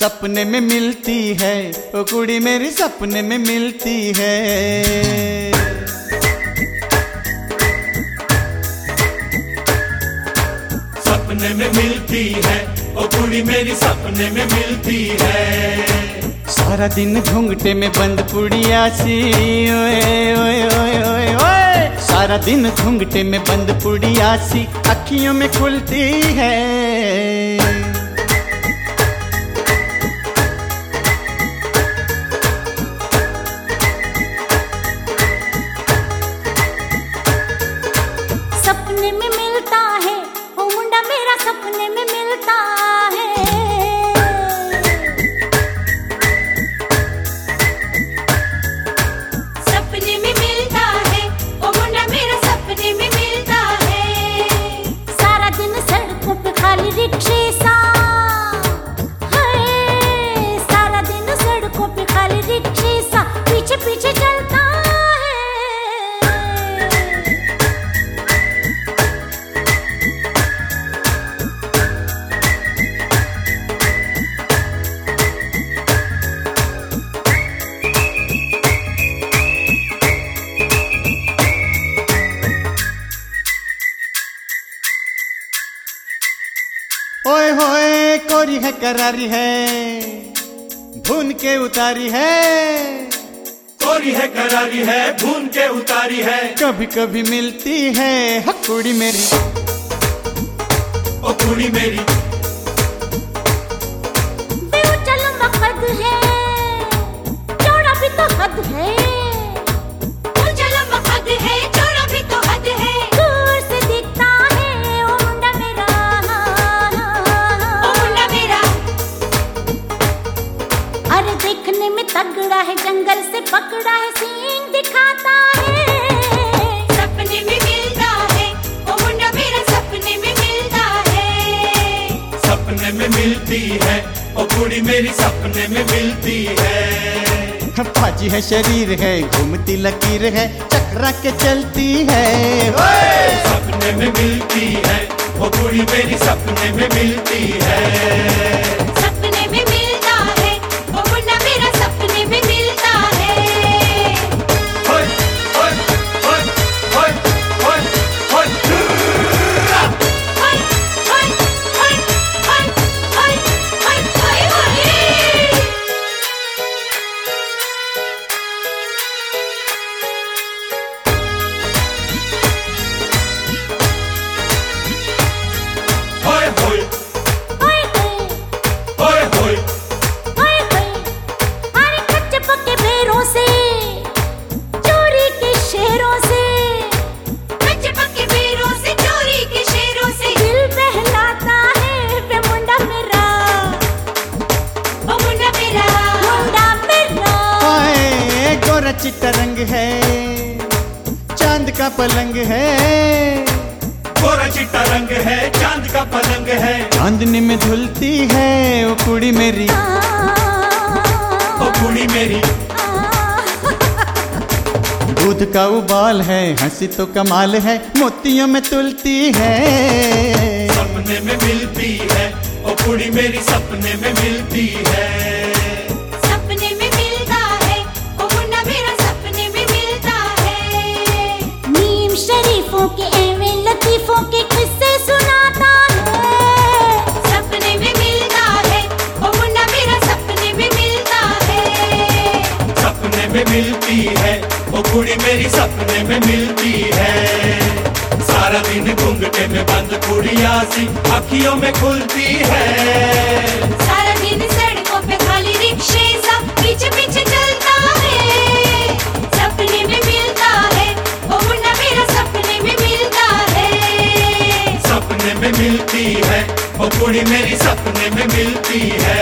सपने में मिलती है। ओ कुड़ी मेरी सपने में मिलती है। सपने में मिलती है। ओ कुड़ी मेरी सपने में मिलती है। सारा दिन घूंघटे में बंद पुड़िया सी। ओए ओए ओए ओए ओए। सारा दिन घूंघटे में बंद पुड़िया सी। अखियों में खुलती है। पीछे चलता ओए होए कोरी है करारी है भून के उतारी है। कोरी है करारी है भून के उतारी है। कभी कभी मिलती है हकुड़ी मेरी। ओ कुड़ी मेरी। सपने में है। ओ मुंडा मेरा सपने में मिलता है। सपने में मिलती है। ओ कुड़ी मेरी सपने में मिलती है। फाजी है शरीर है घूमती लकीर है चकरा के चलती है। सपने में मिलती है। ओ कुड़ी मेरी सपने में मिलती है। चिट्टा रंग है चाँद का पलंग है। गोरा चिट्टा रंग है चाँद का पलंग है। चांदनी में धुलती है वो कुड़ी मेरी। ओ कुड़ी मेरी। दूध का उबाल है हँसी तो कमाल है मोतियों में तुलती है। सपने में मिलती है ओ कुड़ी मेरी सपने में मिलती है। ओ कुड़ी मेरी सपने में मिलती है। सारा दिन घूंघटे में बंद कुड़िया सी अखियों में खुलती है। सारा दिन सड़कों पे खाली रिक्शे सा पीछे पीछे चलता है। सपने में मिलता है वो मुंडा मेरा सपने में मिलता है। सपने में मिलती है वो कुड़ी मेरी सपने में मिलती है।